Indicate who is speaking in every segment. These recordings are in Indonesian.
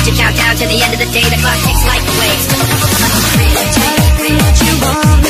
Speaker 1: Watch it count down to the end of the day. The clock ticks like the waves
Speaker 2: Take what you want.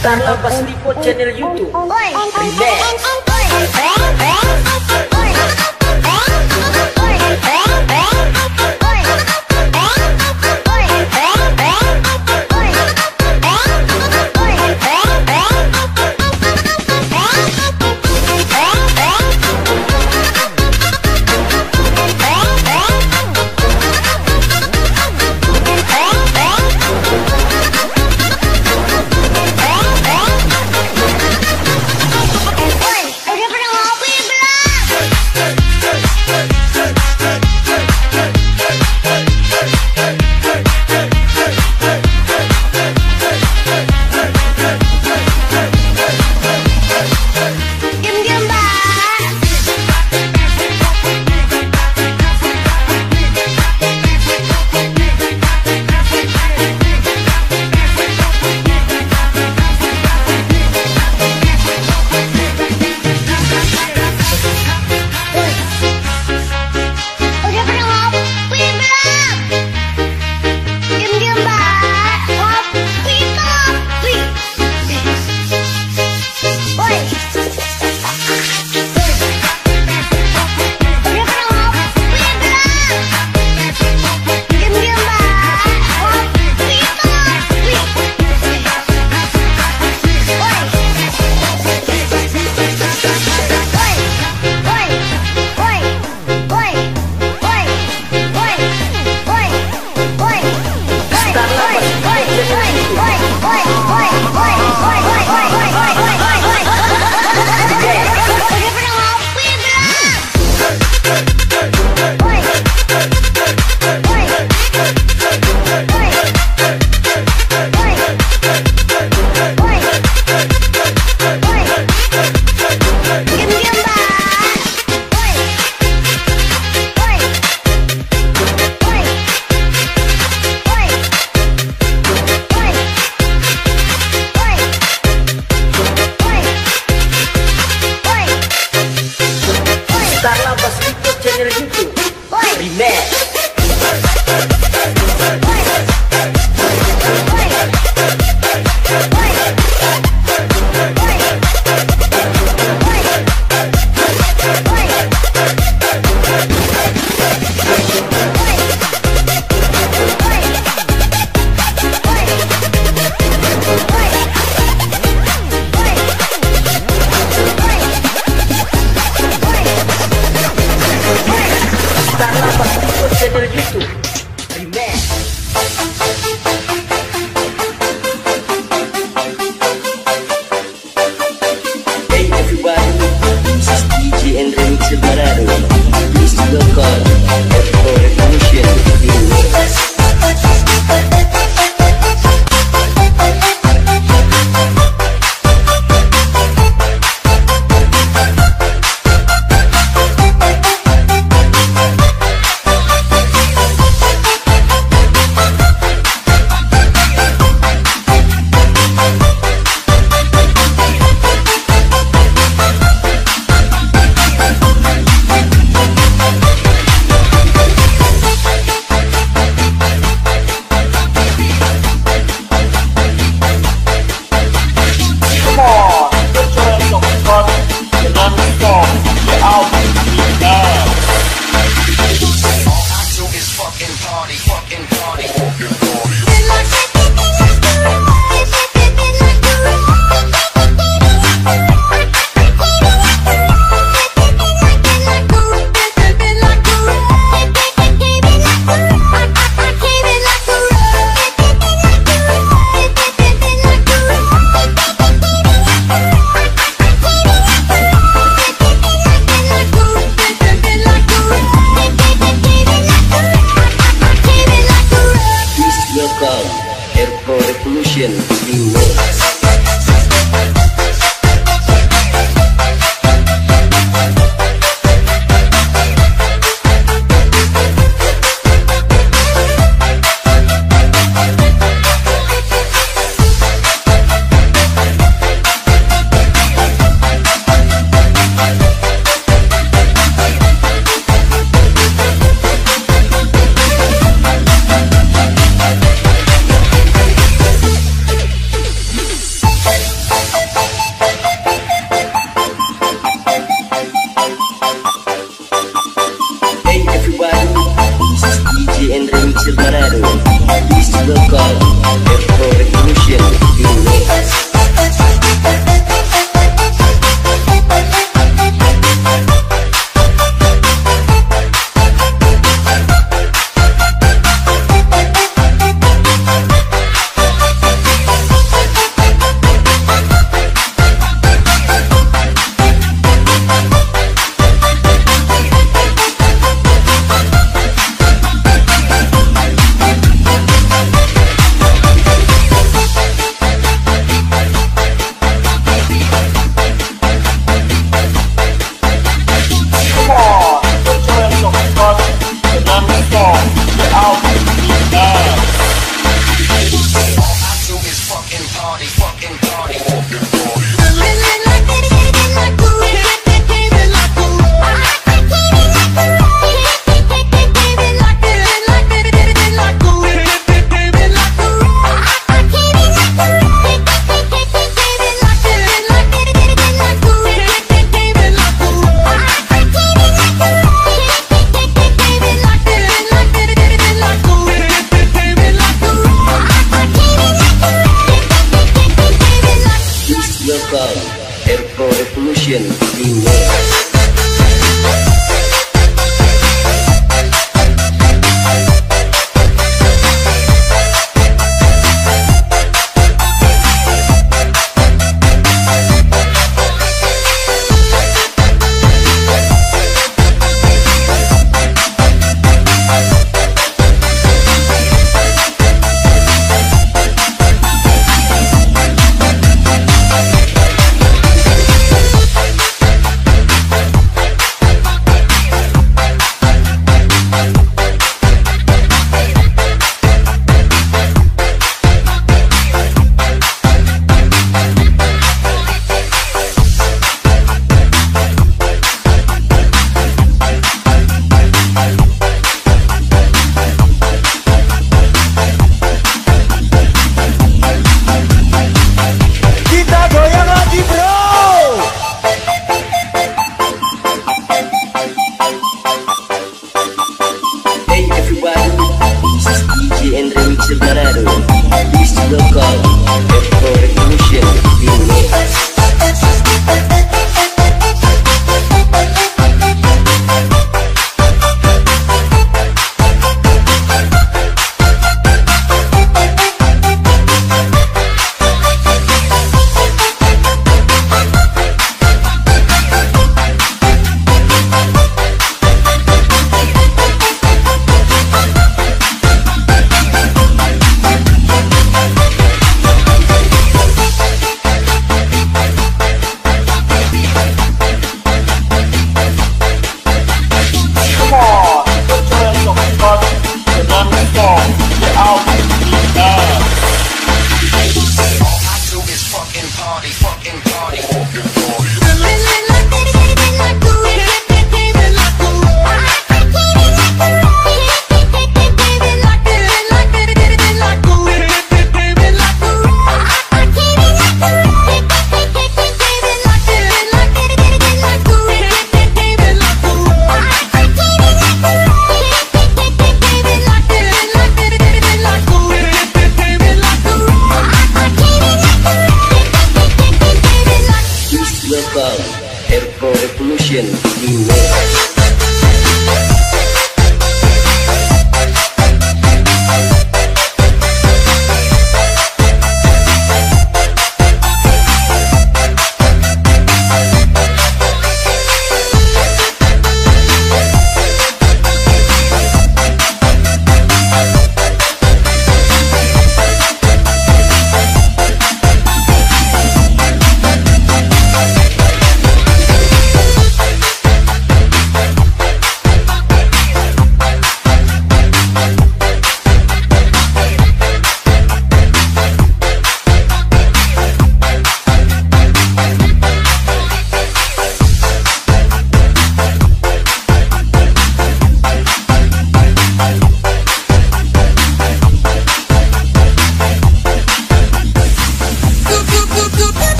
Speaker 3: Startup
Speaker 4: Pas Lipo channel YouTube.
Speaker 5: Relax. party. Please welcome Airpro Revolution